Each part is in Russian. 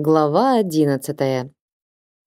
Глава одиннадцатая.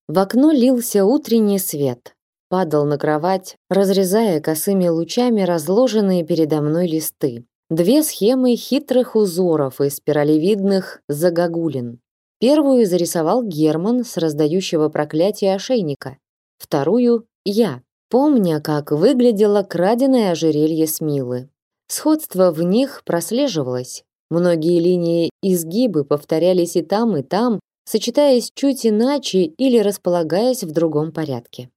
В окно лился утренний свет. Падал на кровать, разрезая косыми лучами разложенные передо мной листы. Две схемы хитрых узоров из спиралевидных загогулин. Первую зарисовал Герман с раздающего проклятие ошейника. Вторую — я, помня, как выглядело краденое ожерелье Смилы. Сходство в них прослеживалось. Многие линии изгибы повторялись и там, и там, сочетаясь чуть иначе или располагаясь в другом порядке.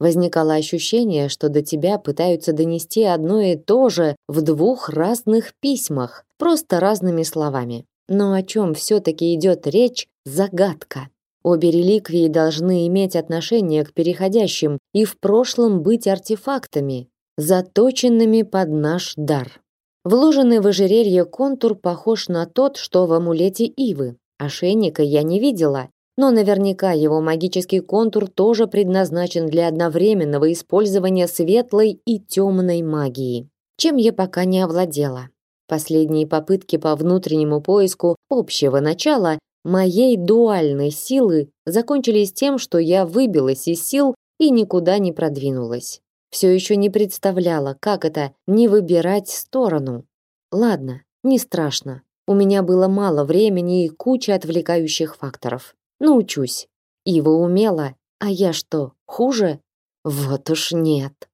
Возникало ощущение, что до тебя пытаются донести одно и то же в двух разных письмах, просто разными словами. Но о чем все-таки идет речь – загадка. Обе реликвии должны иметь отношение к переходящим и в прошлом быть артефактами, заточенными под наш дар. Вложенный в ожерелье контур похож на тот, что в амулете Ивы. Ошейника я не видела, но наверняка его магический контур тоже предназначен для одновременного использования светлой и темной магии, чем я пока не овладела. Последние попытки по внутреннему поиску общего начала моей дуальной силы закончились тем, что я выбилась из сил и никуда не продвинулась все еще не представляла, как это не выбирать сторону. Ладно, не страшно. У меня было мало времени и куча отвлекающих факторов. Научусь. Ива умела, а я что, хуже? Вот уж нет.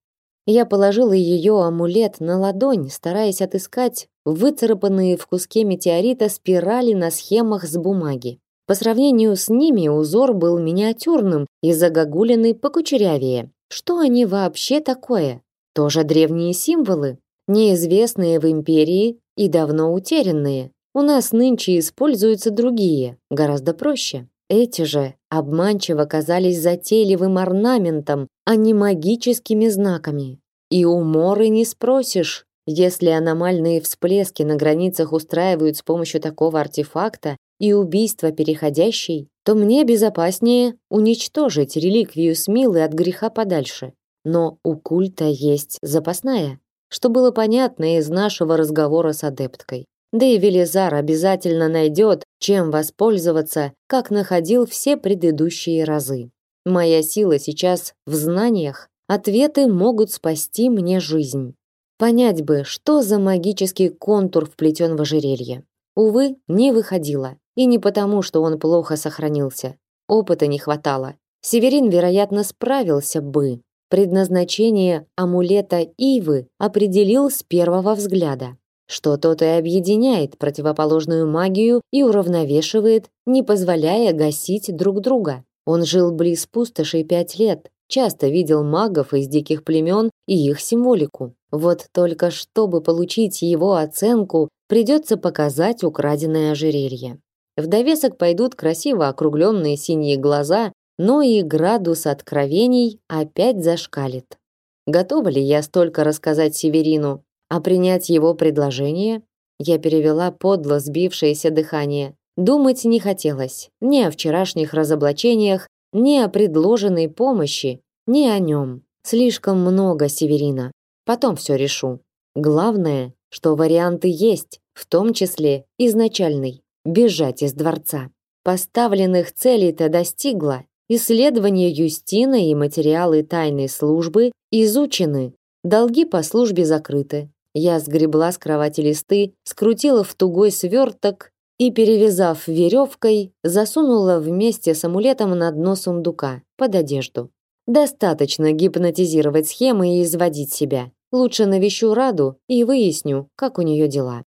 Я положила ее амулет на ладонь, стараясь отыскать выцарапанные в куске метеорита спирали на схемах с бумаги. По сравнению с ними узор был миниатюрным и загогулиный покучерявее. Что они вообще такое? Тоже древние символы, неизвестные в империи и давно утерянные. У нас нынче используются другие, гораздо проще. Эти же обманчиво казались затейливым орнаментом, а не магическими знаками. И у Моры не спросишь, если аномальные всплески на границах устраивают с помощью такого артефакта и убийство переходящей, то мне безопаснее уничтожить реликвию Смилы от греха подальше. Но у культа есть запасная, что было понятно из нашего разговора с адепткой. Да и Велизар обязательно найдет, чем воспользоваться, как находил все предыдущие разы. Моя сила сейчас в знаниях. Ответы могут спасти мне жизнь. Понять бы, что за магический контур вплетен в ожерелье. Увы, не выходило. И не потому, что он плохо сохранился. Опыта не хватало. Северин, вероятно, справился бы. Предназначение амулета Ивы определил с первого взгляда. Что тот и объединяет противоположную магию и уравновешивает, не позволяя гасить друг друга. Он жил близ пустоши пять лет, часто видел магов из диких племен и их символику. Вот только чтобы получить его оценку, придется показать украденное ожерелье. В довесок пойдут красиво округленные синие глаза, но и градус откровений опять зашкалит. Готова ли я столько рассказать Северину, а принять его предложение? Я перевела подло сбившееся дыхание. Думать не хотелось ни о вчерашних разоблачениях, ни о предложенной помощи, ни о нем. Слишком много Северина. Потом все решу. Главное, что варианты есть, в том числе изначальный бежать из дворца. Поставленных целей-то достигла. Исследования Юстина и материалы тайной службы изучены. Долги по службе закрыты. Я сгребла с кровати листы, скрутила в тугой сверток и, перевязав веревкой, засунула вместе с амулетом на дно сундука, под одежду. Достаточно гипнотизировать схемы и изводить себя. Лучше навещу Раду и выясню, как у нее дела.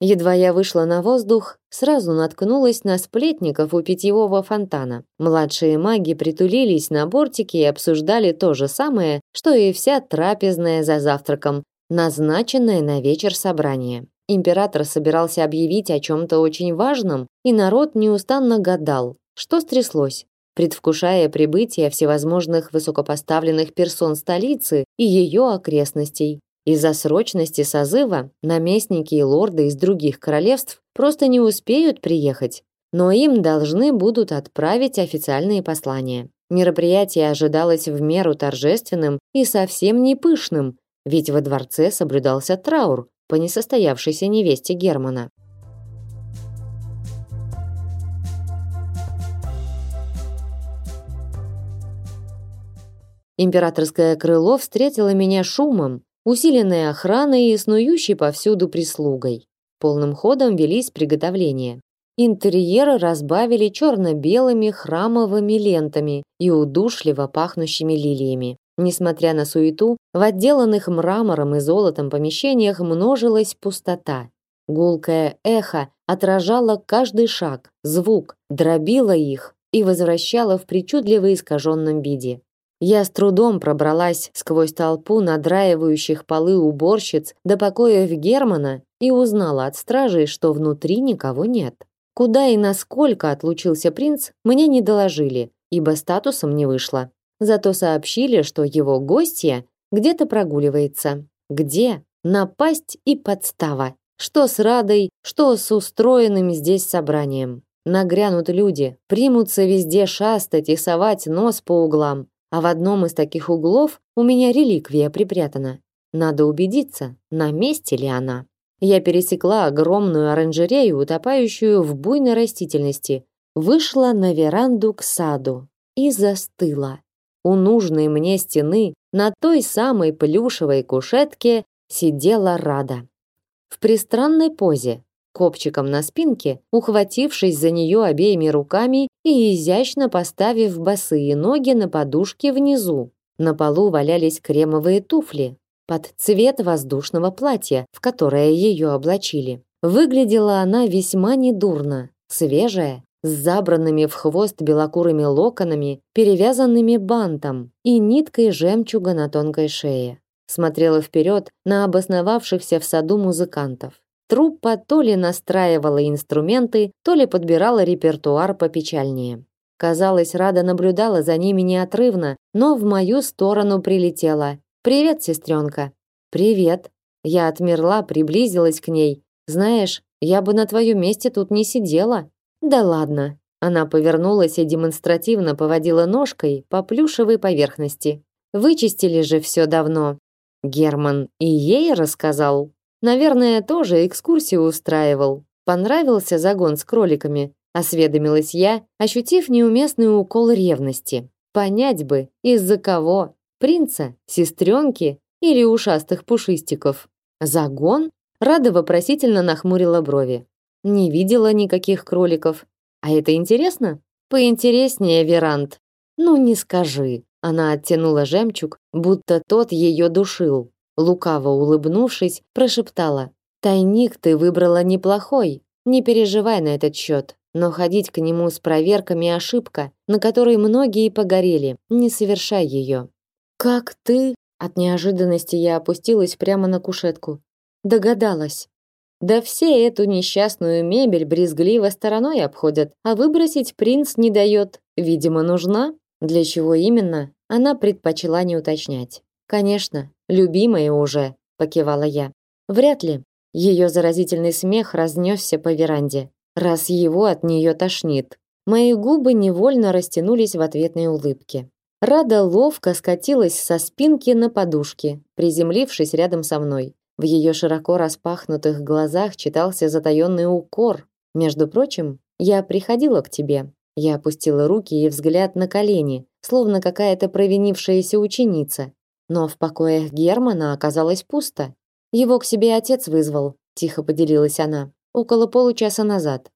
Едва я вышла на воздух, сразу наткнулась на сплетников у питьевого фонтана. Младшие маги притулились на бортике и обсуждали то же самое, что и вся трапезная за завтраком, назначенное на вечер собрание. Император собирался объявить о чем-то очень важном, и народ неустанно гадал, что стряслось, предвкушая прибытие всевозможных высокопоставленных персон столицы и ее окрестностей. Из-за срочности созыва наместники и лорды из других королевств просто не успеют приехать, но им должны будут отправить официальные послания. Мероприятие ожидалось в меру торжественным и совсем не пышным, ведь во дворце соблюдался траур по несостоявшейся невесте Германа. Императорское крыло встретило меня шумом, усиленной охраной и снующей повсюду прислугой. Полным ходом велись приготовления. Интерьеры разбавили черно-белыми храмовыми лентами и удушливо пахнущими лилиями. Несмотря на суету, в отделанных мрамором и золотом помещениях множилась пустота. Гулкое эхо отражало каждый шаг, звук, дробило их и возвращало в причудливо искаженном виде. Я с трудом пробралась сквозь толпу надраивающих полы уборщиц до покоев Германа и узнала от стражей, что внутри никого нет. Куда и насколько отлучился принц, мне не доложили, ибо статусом не вышло. Зато сообщили, что его гостья где-то прогуливается. Где? Напасть и подстава. Что с Радой, что с устроенным здесь собранием. Нагрянут люди, примутся везде шастать и совать нос по углам а в одном из таких углов у меня реликвия припрятана. Надо убедиться, на месте ли она. Я пересекла огромную оранжерею, утопающую в буйной растительности, вышла на веранду к саду и застыла. У нужной мне стены на той самой плюшевой кушетке сидела Рада. В пристранной позе, копчиком на спинке, ухватившись за нее обеими руками и изящно поставив босые ноги на подушке внизу. На полу валялись кремовые туфли под цвет воздушного платья, в которое ее облачили. Выглядела она весьма недурно, свежая, с забранными в хвост белокурыми локонами, перевязанными бантом и ниткой жемчуга на тонкой шее. Смотрела вперед на обосновавшихся в саду музыкантов. Труппа то ли настраивала инструменты, то ли подбирала репертуар попечальнее. Казалось, Рада наблюдала за ними неотрывно, но в мою сторону прилетела. «Привет, сестренка». «Привет». Я отмерла, приблизилась к ней. «Знаешь, я бы на твоем месте тут не сидела». «Да ладно». Она повернулась и демонстративно поводила ножкой по плюшевой поверхности. «Вычистили же все давно». Герман и ей рассказал. Наверное, тоже экскурсию устраивал. Понравился загон с кроликами, осведомилась я, ощутив неуместный укол ревности. Понять бы, из-за кого? Принца, сестренки или ушастых пушистиков? Загон? Рада вопросительно нахмурила брови. Не видела никаких кроликов. А это интересно? Поинтереснее, Верант. Ну не скажи. Она оттянула жемчуг, будто тот ее душил лукаво улыбнувшись, прошептала: "Тайник ты выбрала неплохой. Не переживай на этот счет, но ходить к нему с проверками ошибка, на которой многие погорели. Не совершай ее». Как ты? От неожиданности я опустилась прямо на кушетку. Догадалась. Да все эту несчастную мебель брезгливо стороной обходят, а выбросить принц не дает. Видимо, нужна. Для чего именно, она предпочла не уточнять. Конечно, любимая уже, покивала я. Вряд ли. Ее заразительный смех разнесся по веранде. Раз его от нее тошнит. Мои губы невольно растянулись в ответной улыбке. Рада ловко скатилась со спинки на подушке, приземлившись рядом со мной. В ее широко распахнутых глазах читался затаённый укор. Между прочим, я приходила к тебе. Я опустила руки и взгляд на колени, словно какая-то провинившаяся ученица, но в покоях Германа оказалось пусто. Его к себе отец вызвал, тихо поделилась она, около получаса назад.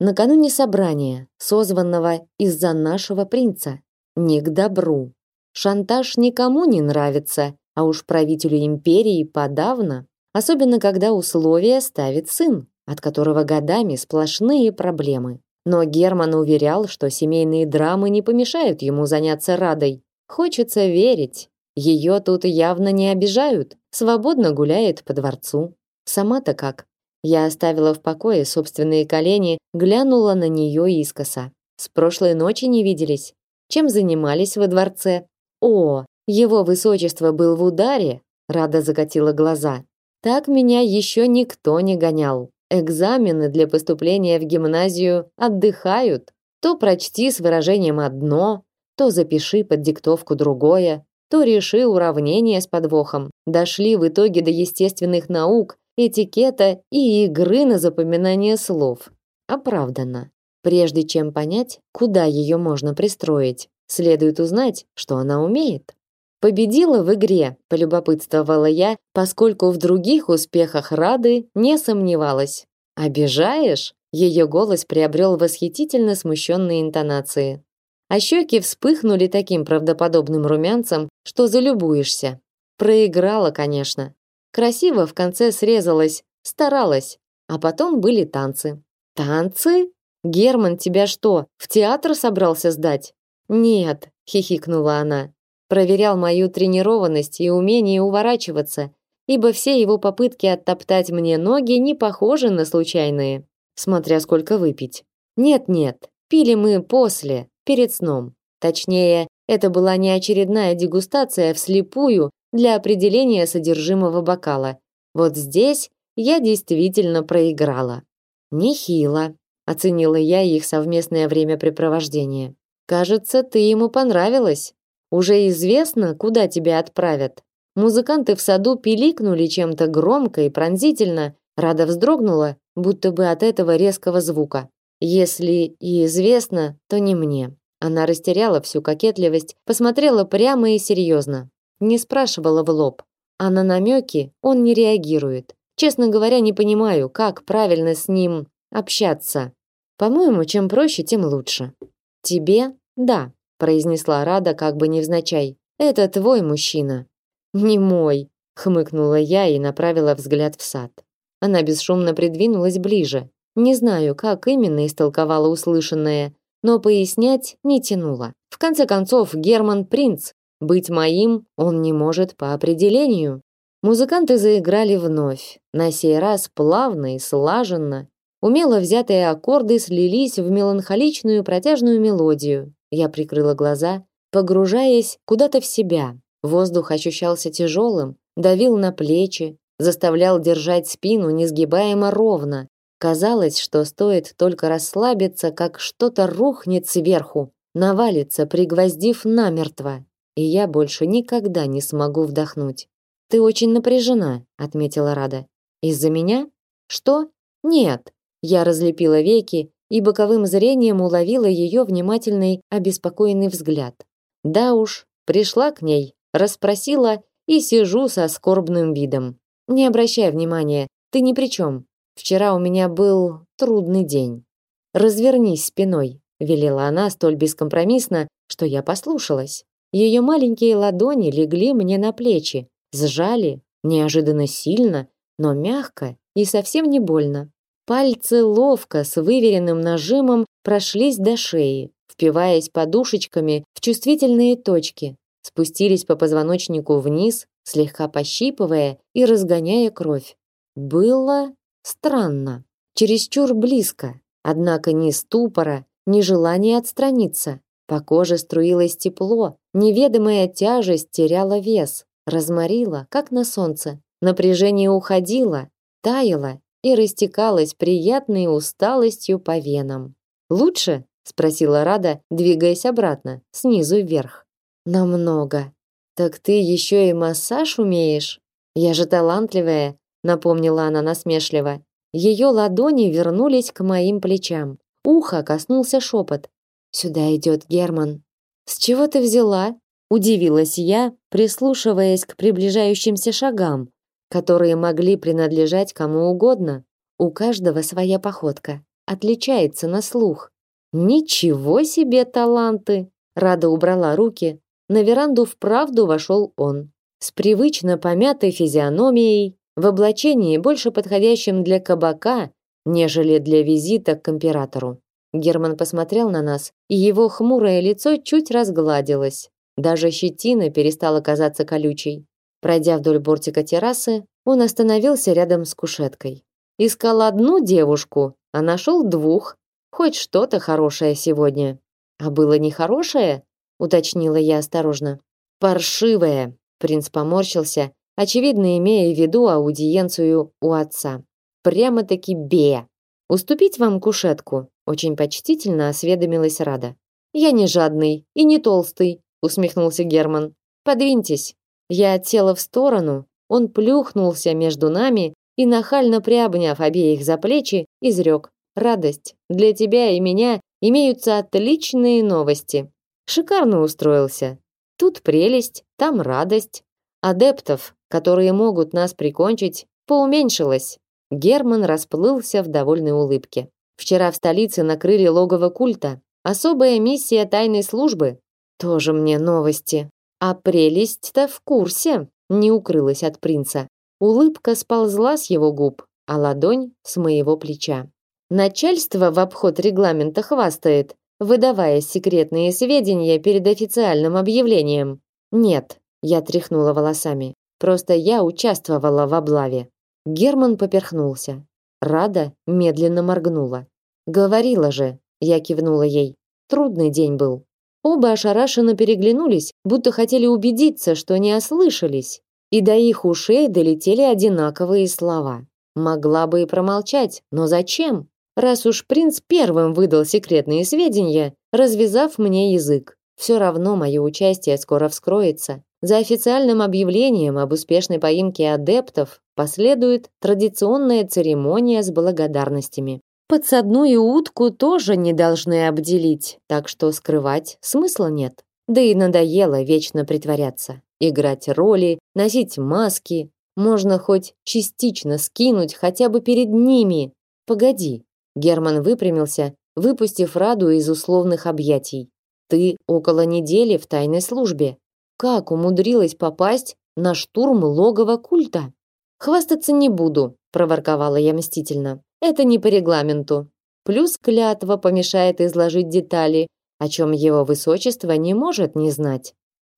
Накануне собрания, созванного из-за нашего принца. Не к добру. Шантаж никому не нравится, а уж правителю империи подавно, особенно когда условия ставит сын, от которого годами сплошные проблемы. Но Герман уверял, что семейные драмы не помешают ему заняться Радой. Хочется верить, ее тут явно не обижают, свободно гуляет по дворцу. Сама-то как? Я оставила в покое собственные колени, глянула на нее искоса. С прошлой ночи не виделись. Чем занимались во дворце? О, его высочество был в ударе, Рада закатила глаза. Так меня еще никто не гонял. Экзамены для поступления в гимназию отдыхают. То прочти с выражением одно, то запиши под диктовку другое то реши уравнение с подвохом. Дошли в итоге до естественных наук, этикета и игры на запоминание слов. Оправдано. Прежде чем понять, куда ее можно пристроить, следует узнать, что она умеет. Победила в игре, полюбопытствовала я, поскольку в других успехах Рады не сомневалась. Обижаешь? Ее голос приобрел восхитительно смущенные интонации. А щеки вспыхнули таким правдоподобным румянцем, что залюбуешься. Проиграла, конечно. Красиво в конце срезалась, старалась. А потом были танцы. Танцы? Герман тебя что, в театр собрался сдать? Нет, хихикнула она. Проверял мою тренированность и умение уворачиваться, ибо все его попытки оттоптать мне ноги не похожи на случайные смотря сколько выпить. Нет-нет, пили мы после, перед сном. Точнее, это была не очередная дегустация вслепую для определения содержимого бокала. Вот здесь я действительно проиграла. Нехило, оценила я их совместное времяпрепровождение. Кажется, ты ему понравилась. Уже известно, куда тебя отправят. Музыканты в саду пиликнули чем-то громко и пронзительно. Рада вздрогнула будто бы от этого резкого звука. Если и известно, то не мне. Она растеряла всю кокетливость, посмотрела прямо и серьезно. Не спрашивала в лоб. А на намеки он не реагирует. Честно говоря, не понимаю, как правильно с ним общаться. По-моему, чем проще, тем лучше. Тебе? Да, произнесла Рада как бы невзначай. Это твой мужчина. Не мой, хмыкнула я и направила взгляд в сад. Она бесшумно придвинулась ближе. Не знаю, как именно истолковала услышанное, но пояснять не тянуло. В конце концов, Герман принц. Быть моим он не может по определению. Музыканты заиграли вновь, на сей раз плавно и слаженно. Умело взятые аккорды слились в меланхоличную протяжную мелодию. Я прикрыла глаза, погружаясь куда-то в себя. Воздух ощущался тяжелым, давил на плечи, заставлял держать спину несгибаемо ровно. Казалось, что стоит только расслабиться, как что-то рухнет сверху, навалится, пригвоздив намертво, и я больше никогда не смогу вдохнуть. Ты очень напряжена, отметила Рада. Из-за меня? Что? Нет. Я разлепила веки и боковым зрением уловила ее внимательный, обеспокоенный взгляд. Да уж, пришла к ней, расспросила и сижу со скорбным видом. Не обращай внимания, ты ни при чем. Вчера у меня был трудный день. Развернись спиной, велела она столь бескомпромиссно, что я послушалась. Ее маленькие ладони легли мне на плечи, сжали, неожиданно сильно, но мягко и совсем не больно. Пальцы ловко, с выверенным нажимом прошлись до шеи, впиваясь подушечками в чувствительные точки, спустились по позвоночнику вниз, слегка пощипывая и разгоняя кровь. Было странно, чересчур близко, однако ни ступора, ни желания отстраниться. По коже струилось тепло, неведомая тяжесть теряла вес, разморила, как на солнце. Напряжение уходило, таяло и растекалось приятной усталостью по венам. «Лучше?» – спросила Рада, двигаясь обратно, снизу вверх. «Намного», так ты еще и массаж умеешь? Я же талантливая, напомнила она насмешливо. Ее ладони вернулись к моим плечам. Ухо коснулся шепот. Сюда идет Герман. С чего ты взяла? Удивилась я, прислушиваясь к приближающимся шагам, которые могли принадлежать кому угодно. У каждого своя походка, отличается на слух. Ничего себе таланты! Рада убрала руки, на веранду вправду вошел он. С привычно помятой физиономией, в облачении, больше подходящем для кабака, нежели для визита к императору. Герман посмотрел на нас, и его хмурое лицо чуть разгладилось. Даже щетина перестала казаться колючей. Пройдя вдоль бортика террасы, он остановился рядом с кушеткой. Искал одну девушку, а нашел двух. Хоть что-то хорошее сегодня. А было нехорошее? уточнила я осторожно. Паршивая, принц поморщился, очевидно имея в виду аудиенцию у отца. Прямо-таки бе. Уступить вам кушетку? Очень почтительно осведомилась Рада. Я не жадный и не толстый, усмехнулся Герман. Подвиньтесь. Я отсела в сторону, он плюхнулся между нами и, нахально приобняв обеих за плечи, изрек. «Радость, для тебя и меня имеются отличные новости. Шикарно устроился. Тут прелесть, там радость. Адептов, которые могут нас прикончить, поуменьшилось». Герман расплылся в довольной улыбке. «Вчера в столице накрыли логово культа. Особая миссия тайной службы. Тоже мне новости. А прелесть-то в курсе не укрылась от принца. Улыбка сползла с его губ, а ладонь с моего плеча. Начальство в обход регламента хвастает, выдавая секретные сведения перед официальным объявлением. Нет, я тряхнула волосами. Просто я участвовала в облаве. Герман поперхнулся. Рада медленно моргнула. Говорила же, я кивнула ей. Трудный день был. Оба ошарашенно переглянулись, будто хотели убедиться, что не ослышались. И до их ушей долетели одинаковые слова. Могла бы и промолчать, но зачем? Раз уж принц первым выдал секретные сведения, развязав мне язык. Все равно мое участие скоро вскроется. За официальным объявлением об успешной поимке адептов последует традиционная церемония с благодарностями. Подсадную утку тоже не должны обделить, так что скрывать смысла нет. Да и надоело вечно притворяться, играть роли, носить маски. Можно хоть частично скинуть хотя бы перед ними. Погоди. Герман выпрямился, выпустив Раду из условных объятий. Ты около недели в тайной службе. Как умудрилась попасть на штурм логова культа? Хвастаться не буду, проворковала я мстительно. Это не по регламенту. Плюс клятва помешает изложить детали, о чем его высочество не может не знать.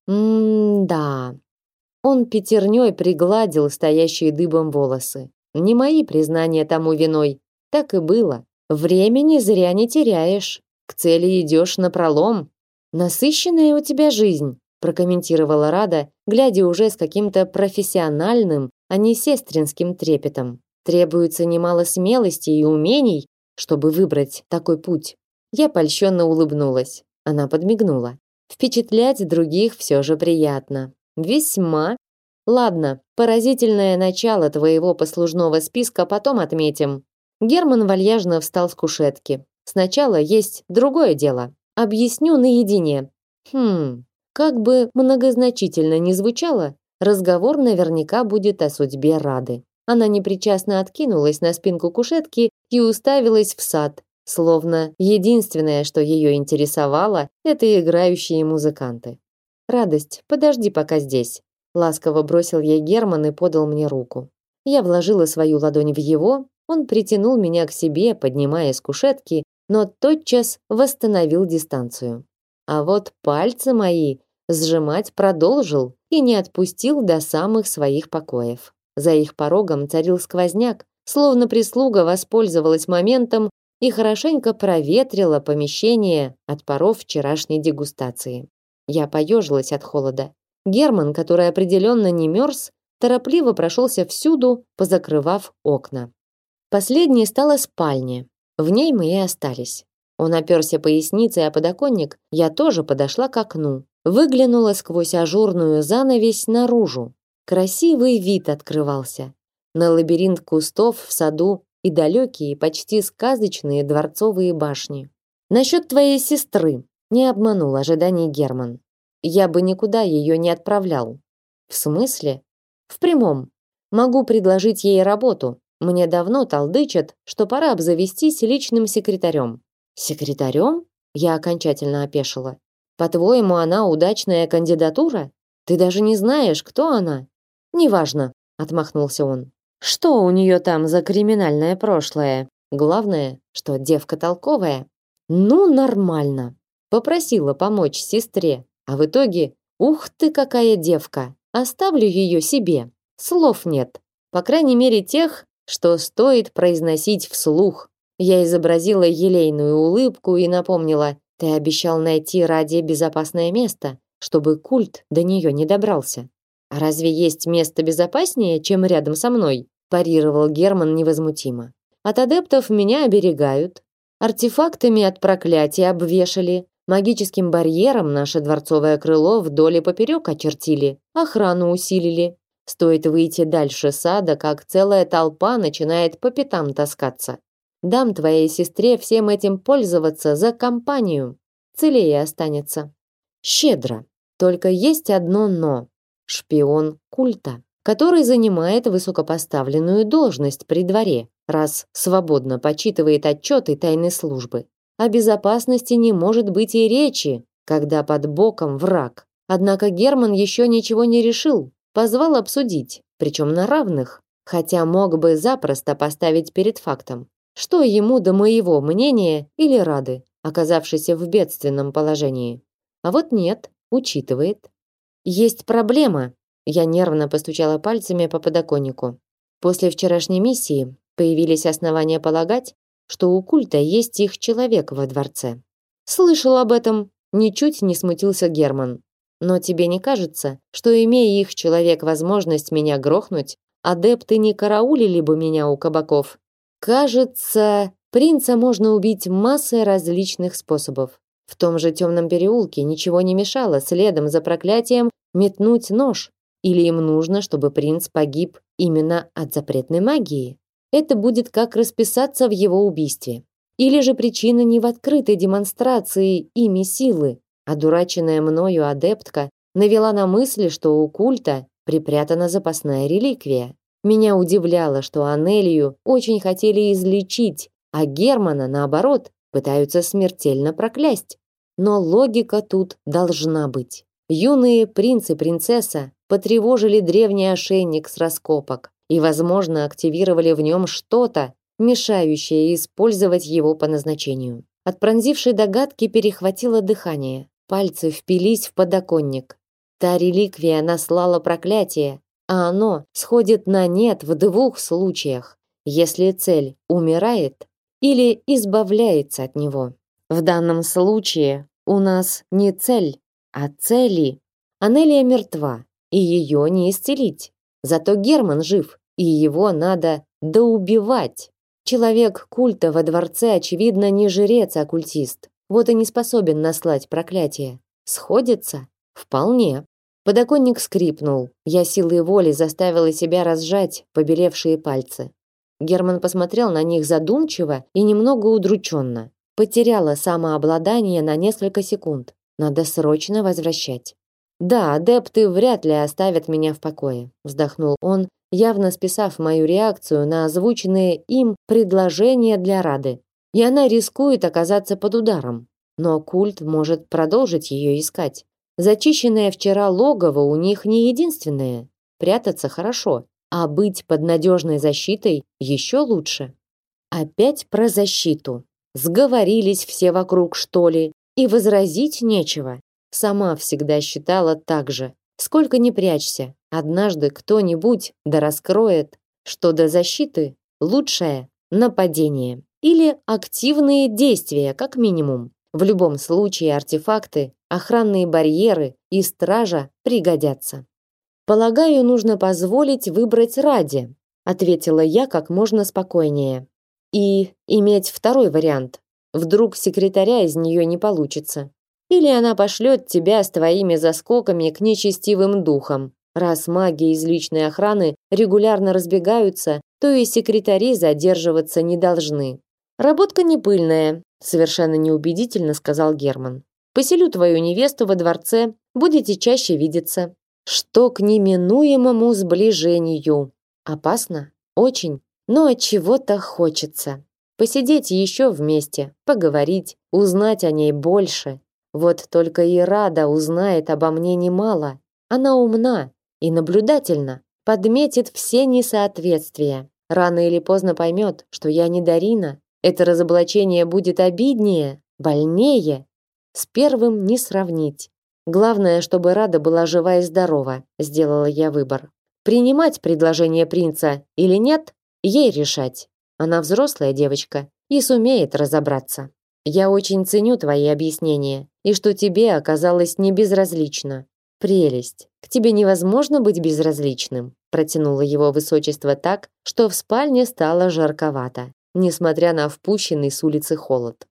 М-да. Он пятерней пригладил стоящие дыбом волосы. Не мои признания тому виной. Так и было. Времени зря не теряешь. К цели идешь напролом. Насыщенная у тебя жизнь, прокомментировала Рада, глядя уже с каким-то профессиональным, а не сестринским трепетом. Требуется немало смелости и умений, чтобы выбрать такой путь. Я польщенно улыбнулась. Она подмигнула. Впечатлять других все же приятно. Весьма. Ладно, поразительное начало твоего послужного списка потом отметим. Герман вальяжно встал с кушетки. Сначала есть другое дело. Объясню наедине. Хм, как бы многозначительно ни звучало, разговор наверняка будет о судьбе Рады. Она непричастно откинулась на спинку кушетки и уставилась в сад, словно единственное, что ее интересовало, это играющие музыканты. Радость, подожди пока здесь, ласково бросил ей Герман и подал мне руку. Я вложила свою ладонь в его, он притянул меня к себе, поднимая с кушетки, но тотчас восстановил дистанцию. А вот пальцы мои сжимать продолжил и не отпустил до самых своих покоев. За их порогом царил сквозняк, словно прислуга воспользовалась моментом и хорошенько проветрила помещение от паров вчерашней дегустации. Я поежилась от холода. Герман, который определенно не мерз, торопливо прошелся всюду, позакрывав окна. Последней стала спальня. В ней мы и остались. Он оперся поясницей о подоконник, я тоже подошла к окну. Выглянула сквозь ажурную занавесь наружу. Красивый вид открывался. На лабиринт кустов в саду и далекие, почти сказочные дворцовые башни. Насчет твоей сестры не обманул ожиданий Герман. Я бы никуда ее не отправлял. В смысле? В прямом. Могу предложить ей работу. Мне давно толдычат, что пора обзавестись личным секретарем. Секретарем? Я окончательно опешила. По-твоему, она удачная кандидатура? Ты даже не знаешь, кто она? Неважно, отмахнулся он. Что у нее там за криминальное прошлое? Главное, что девка толковая. Ну, нормально. Попросила помочь сестре, а в итоге, ух ты, какая девка. Оставлю ее себе. Слов нет. По крайней мере, тех, что стоит произносить вслух. Я изобразила елейную улыбку и напомнила: "Ты обещал найти ради безопасное место, чтобы культ до нее не добрался". А разве есть место безопаснее, чем рядом со мной? парировал Герман невозмутимо. От адептов меня оберегают, артефактами от проклятия обвешали, Магическим барьером наше дворцовое крыло вдоль и поперек очертили, охрану усилили. Стоит выйти дальше сада, как целая толпа начинает по пятам таскаться. Дам твоей сестре всем этим пользоваться за компанию. Целее останется. Щедро. Только есть одно «но». Шпион культа, который занимает высокопоставленную должность при дворе, раз свободно почитывает отчеты тайной службы. О безопасности не может быть и речи, когда под боком враг. Однако Герман еще ничего не решил, позвал обсудить, причем на равных, хотя мог бы запросто поставить перед фактом. Что ему до моего мнения или рады, оказавшейся в бедственном положении? А вот нет, учитывает. Есть проблема. Я нервно постучала пальцами по подоконнику. После вчерашней миссии появились основания полагать, что у культа есть их человек во дворце. Слышал об этом, ничуть не смутился Герман. Но тебе не кажется, что имея их человек возможность меня грохнуть, адепты не караулили бы меня у кабаков? Кажется, принца можно убить массой различных способов. В том же темном переулке ничего не мешало следом за проклятием метнуть нож. Или им нужно, чтобы принц погиб именно от запретной магии? Это будет как расписаться в его убийстве. Или же причина не в открытой демонстрации ими силы, а дураченная мною адептка навела на мысль, что у культа припрятана запасная реликвия. Меня удивляло, что Анелию очень хотели излечить, а Германа, наоборот, пытаются смертельно проклясть. Но логика тут должна быть. Юные принц и принцесса потревожили древний ошейник с раскопок и, возможно, активировали в нем что-то, мешающее использовать его по назначению. От пронзившей догадки перехватило дыхание. Пальцы впились в подоконник. Та реликвия наслала проклятие, а оно сходит на нет в двух случаях, если цель умирает или избавляется от него. В данном случае у нас не цель, а цели. Анелия мертва, и ее не исцелить. Зато Герман жив, и его надо доубивать. Человек культа во дворце, очевидно, не жрец, а культист. Вот и не способен наслать проклятие. Сходится? Вполне. Подоконник скрипнул. Я силой воли заставила себя разжать побелевшие пальцы. Герман посмотрел на них задумчиво и немного удрученно. Потеряла самообладание на несколько секунд. Надо срочно возвращать. Да, адепты вряд ли оставят меня в покое, вздохнул он, явно списав мою реакцию на озвученные им предложения для Рады и она рискует оказаться под ударом. Но культ может продолжить ее искать. Зачищенное вчера логово у них не единственное. Прятаться хорошо, а быть под надежной защитой еще лучше. Опять про защиту. Сговорились все вокруг, что ли, и возразить нечего. Сама всегда считала так же. Сколько ни прячься, однажды кто-нибудь да раскроет, что до защиты лучшее нападение или активные действия, как минимум. В любом случае артефакты, охранные барьеры и стража пригодятся. Полагаю, нужно позволить выбрать Раде, ответила я как можно спокойнее. И иметь второй вариант. Вдруг секретаря из нее не получится. Или она пошлет тебя с твоими заскоками к нечестивым духам. Раз маги из личной охраны регулярно разбегаются, то и секретари задерживаться не должны. Работка не пыльная, совершенно неубедительно сказал Герман. Поселю твою невесту во дворце, будете чаще видеться. Что к неминуемому сближению? Опасно, очень, но от чего-то хочется. Посидеть еще вместе, поговорить, узнать о ней больше. Вот только и Рада узнает обо мне немало. Она умна и наблюдательна, подметит все несоответствия. Рано или поздно поймет, что я не Дарина, это разоблачение будет обиднее, больнее. С первым не сравнить. Главное, чтобы Рада была жива и здорова, сделала я выбор. Принимать предложение принца или нет, ей решать. Она взрослая девочка и сумеет разобраться. Я очень ценю твои объяснения и что тебе оказалось не безразлично. Прелесть. К тебе невозможно быть безразличным, протянуло его высочество так, что в спальне стало жарковато несмотря на впущенный с улицы холод.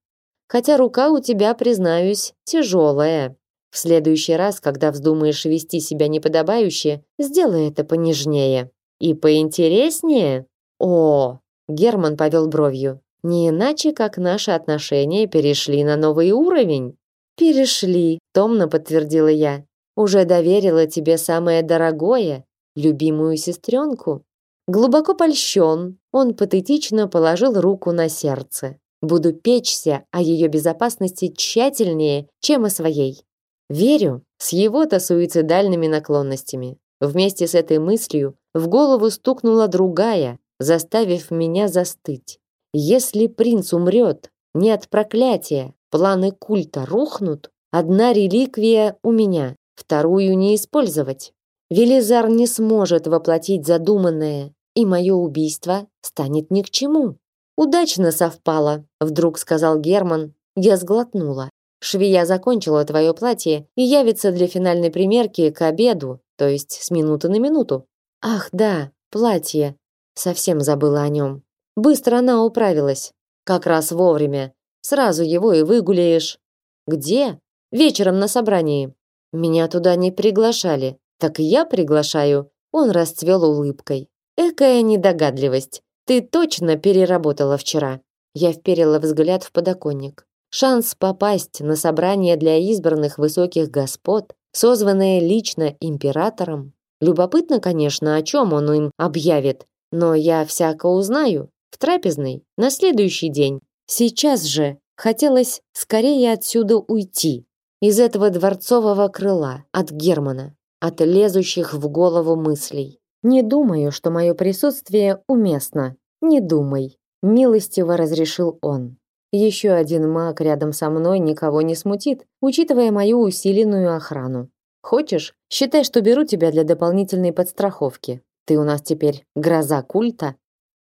Хотя рука у тебя, признаюсь, тяжелая. В следующий раз, когда вздумаешь вести себя неподобающе, сделай это понежнее и поинтереснее. О, Герман повел бровью. Не иначе, как наши отношения перешли на новый уровень. Перешли, томно подтвердила я. Уже доверила тебе самое дорогое, любимую сестренку. Глубоко польщен, он патетично положил руку на сердце. Буду печься о ее безопасности тщательнее, чем о своей. Верю, с его-то суицидальными наклонностями. Вместе с этой мыслью в голову стукнула другая, заставив меня застыть. Если принц умрет, не от проклятия, планы культа рухнут, одна реликвия у меня, вторую не использовать. Велизар не сможет воплотить задуманное, и мое убийство станет ни к чему. Удачно совпало, вдруг сказал Герман. Я сглотнула. Швея закончила твое платье и явится для финальной примерки к обеду, то есть с минуты на минуту. Ах, да, платье. Совсем забыла о нем. Быстро она управилась. Как раз вовремя. Сразу его и выгуляешь. Где? Вечером на собрании. Меня туда не приглашали. Так я приглашаю. Он расцвел улыбкой. Экая недогадливость. Ты точно переработала вчера. Я вперила взгляд в подоконник. Шанс попасть на собрание для избранных высоких господ, созванное лично императором. Любопытно, конечно, о чем он им объявит, но я всяко узнаю в трапезной на следующий день. Сейчас же хотелось скорее отсюда уйти, из этого дворцового крыла, от Германа, от лезущих в голову мыслей. Не думаю, что мое присутствие уместно. Не думай, милостиво разрешил он. Еще один маг рядом со мной никого не смутит, учитывая мою усиленную охрану. Хочешь, считай, что беру тебя для дополнительной подстраховки. Ты у нас теперь гроза культа.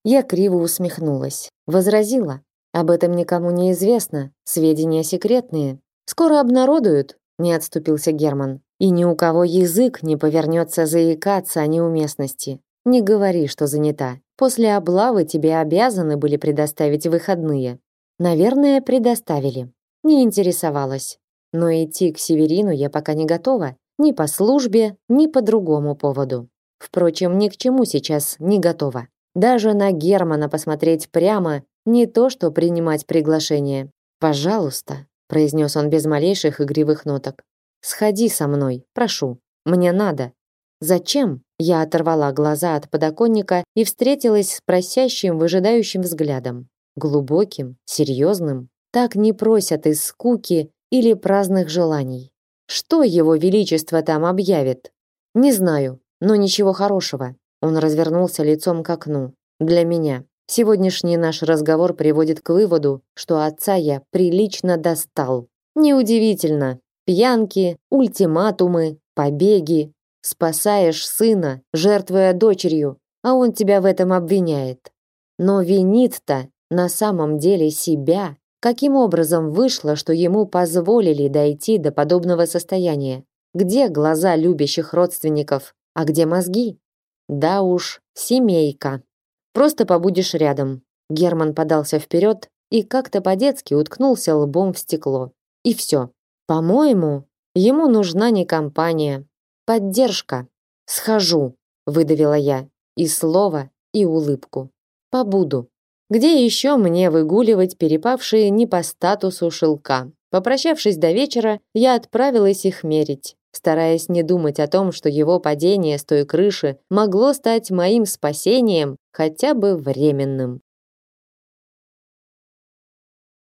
Я криво усмехнулась, возразила: "Об этом никому не известно, сведения секретные. Скоро обнародуют", не отступился Герман. "И ни у кого язык не повернется заикаться о неуместности. Не говори, что занята. После облавы тебе обязаны были предоставить выходные. Наверное, предоставили. Не интересовалась. Но идти к Северину я пока не готова, ни по службе, ни по другому поводу. Впрочем, ни к чему сейчас не готова. Даже на Германа посмотреть прямо не то, что принимать приглашение. Пожалуйста, произнес он без малейших игривых ноток. Сходи со мной, прошу. Мне надо. Зачем? Я оторвала глаза от подоконника и встретилась с просящим, выжидающим взглядом глубоким, серьезным, так не просят из скуки или праздных желаний. Что его величество там объявит? Не знаю, но ничего хорошего. Он развернулся лицом к окну. Для меня сегодняшний наш разговор приводит к выводу, что отца я прилично достал. Неудивительно. Пьянки, ультиматумы, побеги. Спасаешь сына, жертвуя дочерью, а он тебя в этом обвиняет. Но винит-то на самом деле себя? Каким образом вышло, что ему позволили дойти до подобного состояния? Где глаза любящих родственников, а где мозги? Да уж, семейка. Просто побудешь рядом. Герман подался вперед и как-то по-детски уткнулся лбом в стекло. И все. По-моему, ему нужна не компания, поддержка. Схожу, выдавила я, и слово, и улыбку. Побуду. Где еще мне выгуливать перепавшие не по статусу шелка? Попрощавшись до вечера, я отправилась их мерить, стараясь не думать о том, что его падение с той крыши могло стать моим спасением, хотя бы временным.